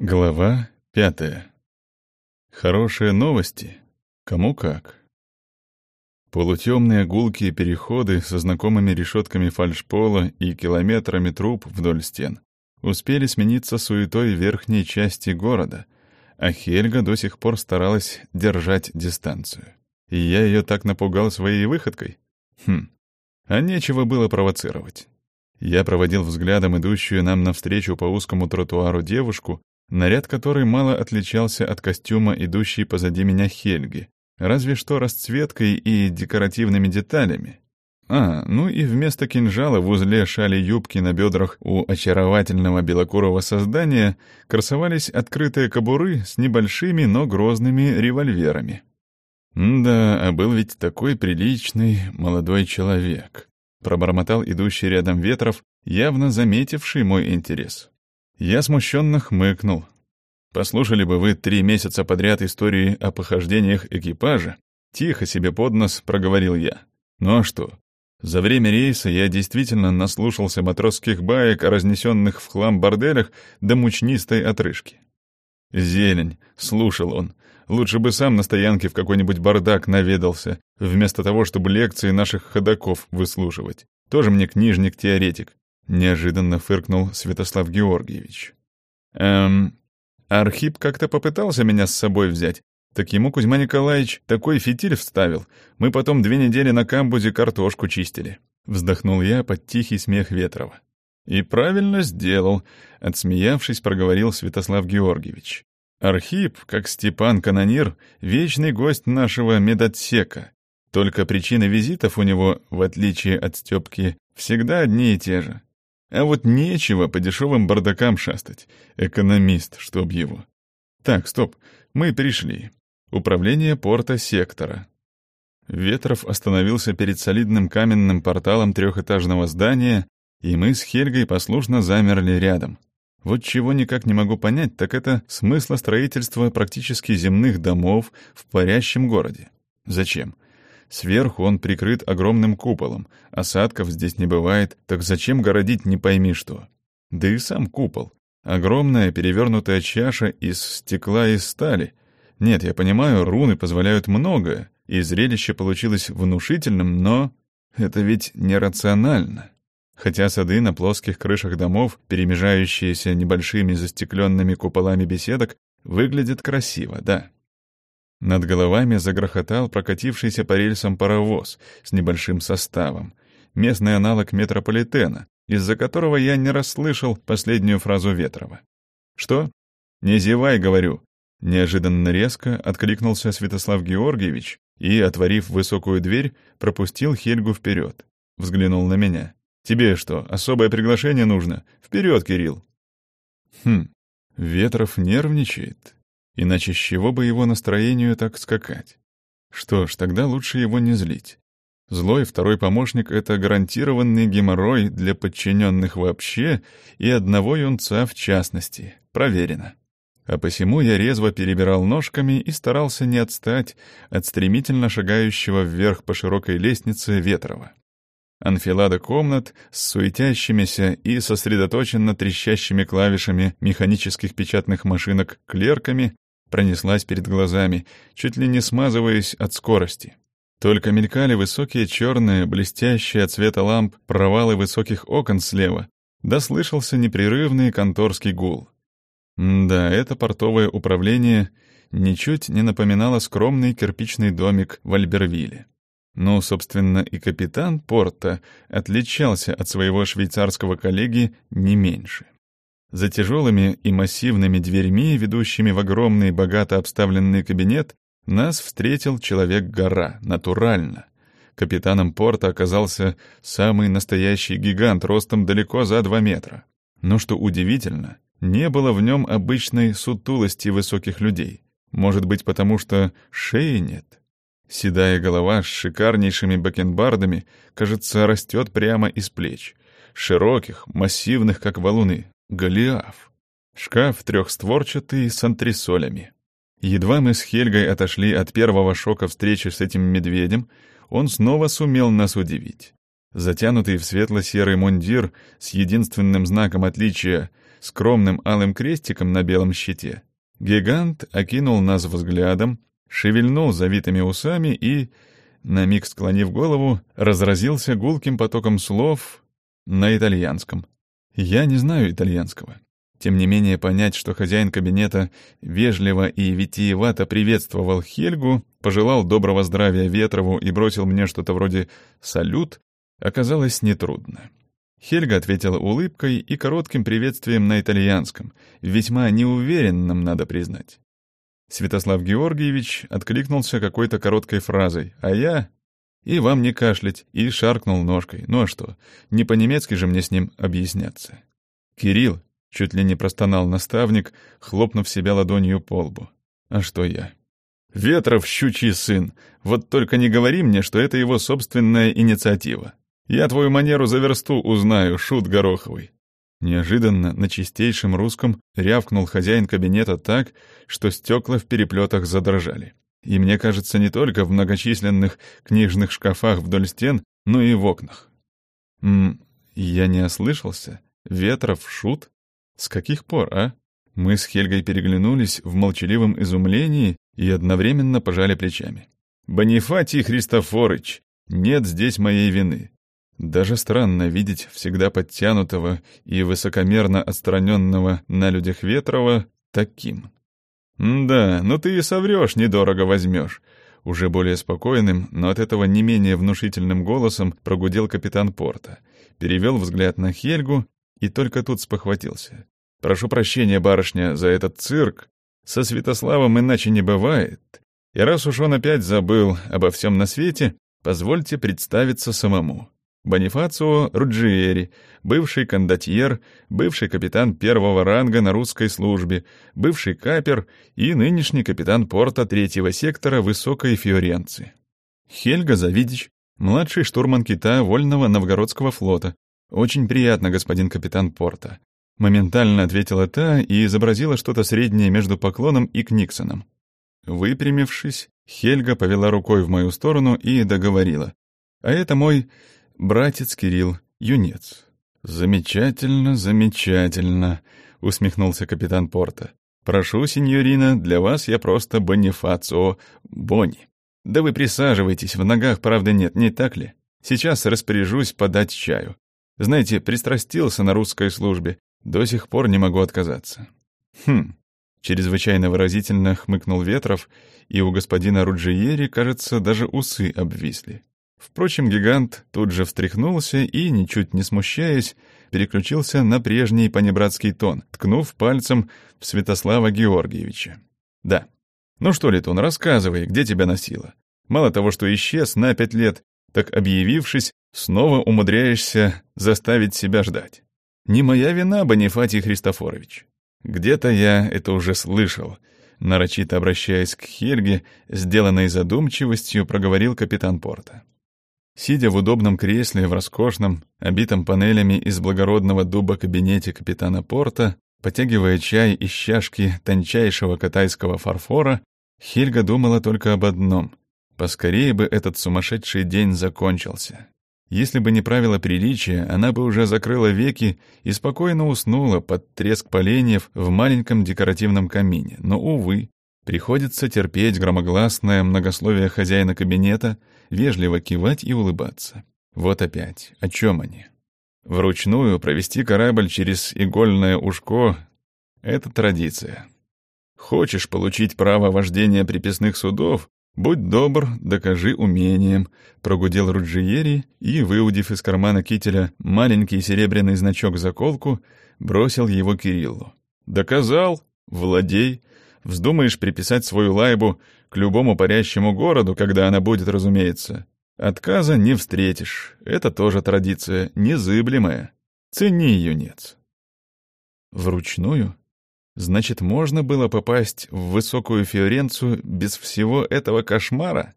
Глава пятая. Хорошие новости. Кому как. Полутемные гулкие переходы со знакомыми решетками фальшпола и километрами труб вдоль стен успели смениться суетой верхней части города, а Хельга до сих пор старалась держать дистанцию. И я ее так напугал своей выходкой? Хм, а нечего было провоцировать. Я проводил взглядом идущую нам навстречу по узкому тротуару девушку, наряд которой мало отличался от костюма, идущей позади меня Хельги, разве что расцветкой и декоративными деталями. А, ну и вместо кинжала в узле шали юбки на бедрах у очаровательного белокурого создания красовались открытые кобуры с небольшими, но грозными револьверами. «Да, а был ведь такой приличный молодой человек», — пробормотал идущий рядом Ветров, явно заметивший мой интерес. Я смущенно хмыкнул. Послушали бы вы три месяца подряд истории о похождениях экипажа, тихо себе под нос проговорил я. Ну а что? За время рейса я действительно наслушался матросских баек о разнесенных в хлам борделях до мучнистой отрыжки. Зелень, слушал он. Лучше бы сам на стоянке в какой-нибудь бардак наведался, вместо того, чтобы лекции наших ходаков выслушивать. Тоже мне книжник-теоретик. Неожиданно фыркнул Святослав Георгиевич. Эм, Архип как-то попытался меня с собой взять. Так ему Кузьма Николаевич такой фитиль вставил. Мы потом две недели на камбузе картошку чистили. Вздохнул я под тихий смех Ветрова. И правильно сделал, отсмеявшись, проговорил Святослав Георгиевич. Архип, как Степан Канонир, вечный гость нашего медотсека. Только причины визитов у него, в отличие от Степки, всегда одни и те же. А вот нечего по дешевым бардакам шастать. Экономист, чтоб его. Так, стоп, мы пришли. Управление порта сектора. Ветров остановился перед солидным каменным порталом трехэтажного здания, и мы с Хельгой послушно замерли рядом. Вот чего никак не могу понять, так это смысла строительства практически земных домов в парящем городе. Зачем? Сверху он прикрыт огромным куполом. Осадков здесь не бывает, так зачем городить не пойми что? Да и сам купол. Огромная перевернутая чаша из стекла и стали. Нет, я понимаю, руны позволяют многое, и зрелище получилось внушительным, но это ведь нерационально. Хотя сады на плоских крышах домов, перемежающиеся небольшими застекленными куполами беседок, выглядят красиво, да. Над головами загрохотал прокатившийся по рельсам паровоз с небольшим составом, местный аналог метрополитена, из-за которого я не расслышал последнюю фразу Ветрова. «Что? Не зевай, говорю!» Неожиданно резко откликнулся Святослав Георгиевич и, отворив высокую дверь, пропустил Хельгу вперед. Взглянул на меня. «Тебе что, особое приглашение нужно? Вперед, Кирилл!» «Хм, Ветров нервничает. Иначе с чего бы его настроению так скакать? Что ж, тогда лучше его не злить. Злой второй помощник — это гарантированный геморрой для подчиненных вообще и одного юнца в частности. Проверено. А посему я резво перебирал ножками и старался не отстать от стремительно шагающего вверх по широкой лестнице Ветрова. Анфилада комнат с суетящимися и сосредоточенно трещащими клавишами механических печатных машинок клерками пронеслась перед глазами, чуть ли не смазываясь от скорости. Только мелькали высокие черные, блестящие от света ламп провалы высоких окон слева, да слышался непрерывный конторский гул. да, это портовое управление ничуть не напоминало скромный кирпичный домик в Альбервилле. Ну, собственно, и капитан порта отличался от своего швейцарского коллеги не меньше. За тяжелыми и массивными дверьми, ведущими в огромный богато обставленный кабинет, нас встретил человек-гора, натурально. Капитаном порта оказался самый настоящий гигант ростом далеко за два метра. Но что удивительно, не было в нем обычной сутулости высоких людей. Может быть, потому что шеи нет. Седая голова с шикарнейшими бакенбардами, кажется, растет прямо из плеч. Широких, массивных, как валуны, Голиаф. Шкаф трехстворчатый с антресолями. Едва мы с Хельгой отошли от первого шока встречи с этим медведем, он снова сумел нас удивить. Затянутый в светло-серый мундир с единственным знаком отличия скромным алым крестиком на белом щите. Гигант окинул нас взглядом, шевельнул завитыми усами и, на миг склонив голову, разразился гулким потоком слов на итальянском. Я не знаю итальянского. Тем не менее, понять, что хозяин кабинета вежливо и витиевато приветствовал Хельгу, пожелал доброго здравия Ветрову и бросил мне что-то вроде «салют», оказалось нетрудно. Хельга ответила улыбкой и коротким приветствием на итальянском, весьма неуверенным, надо признать. Святослав Георгиевич откликнулся какой-то короткой фразой, а я... И вам не кашлять, и шаркнул ножкой. Ну а что, не по-немецки же мне с ним объясняться. «Кирилл», — чуть ли не простонал наставник, хлопнув себя ладонью по лбу. «А что я?» «Ветров, щучий сын! Вот только не говори мне, что это его собственная инициатива. Я твою манеру за версту узнаю, шут Гороховый. Неожиданно на чистейшем русском рявкнул хозяин кабинета так, что стекла в переплетах задрожали. И мне кажется, не только в многочисленных книжных шкафах вдоль стен, но и в окнах. М я не ослышался? Ветров шут? С каких пор, а? Мы с Хельгой переглянулись в молчаливом изумлении и одновременно пожали плечами. «Бонифатий Христофорыч, нет здесь моей вины. Даже странно видеть всегда подтянутого и высокомерно отстраненного на людях Ветрова таким. «Да, ну ты и соврешь, недорого возьмешь», — уже более спокойным, но от этого не менее внушительным голосом прогудел капитан порта, перевел взгляд на Хельгу и только тут спохватился. «Прошу прощения, барышня, за этот цирк. Со Святославом иначе не бывает. И раз уж он опять забыл обо всем на свете, позвольте представиться самому». Бонифацио Руджиери, бывший кондотьер, бывший капитан первого ранга на русской службе, бывший капер и нынешний капитан порта третьего сектора Высокой Фиоренции. Хельга Завидич, младший штурман кита Вольного Новгородского флота. «Очень приятно, господин капитан порта», — моментально ответила та и изобразила что-то среднее между поклоном и Книксоном. Выпрямившись, Хельга повела рукой в мою сторону и договорила. «А это мой братец Кирилл, юнец». «Замечательно, замечательно», — усмехнулся капитан Порта. «Прошу, сеньорина, для вас я просто Бонифацио Бонни. Да вы присаживайтесь, в ногах правда нет, не так ли? Сейчас распоряжусь подать чаю. Знаете, пристрастился на русской службе, до сих пор не могу отказаться». «Хм», — чрезвычайно выразительно хмыкнул Ветров, и у господина Руджиери, кажется, даже усы обвисли. Впрочем, гигант тут же встряхнулся и, ничуть не смущаясь, переключился на прежний понебратский тон, ткнув пальцем в Святослава Георгиевича. «Да. Ну что, Летун, рассказывай, где тебя носило? Мало того, что исчез на пять лет, так объявившись, снова умудряешься заставить себя ждать. Не моя вина, Бонифатий Христофорович. Где-то я это уже слышал». Нарочито обращаясь к Хельге, сделанной задумчивостью, проговорил капитан Порта. Сидя в удобном кресле в роскошном, обитом панелями из благородного дуба кабинете капитана Порта, потягивая чай из чашки тончайшего катайского фарфора, Хельга думала только об одном — поскорее бы этот сумасшедший день закончился. Если бы не правило приличия, она бы уже закрыла веки и спокойно уснула под треск поленьев в маленьком декоративном камине. Но, увы, приходится терпеть громогласное многословие хозяина кабинета — вежливо кивать и улыбаться. Вот опять, о чем они? Вручную провести корабль через игольное ушко — это традиция. Хочешь получить право вождения приписных судов? Будь добр, докажи умением, прогудел Руджиери и, выудив из кармана кителя маленький серебряный значок-заколку, бросил его Кириллу. Доказал? Владей. Вздумаешь приписать свою лайбу к любому парящему городу, когда она будет, разумеется. Отказа не встретишь. Это тоже традиция, незыблемая. Цени, юнец. Вручную? Значит, можно было попасть в высокую Фиоренцию без всего этого кошмара?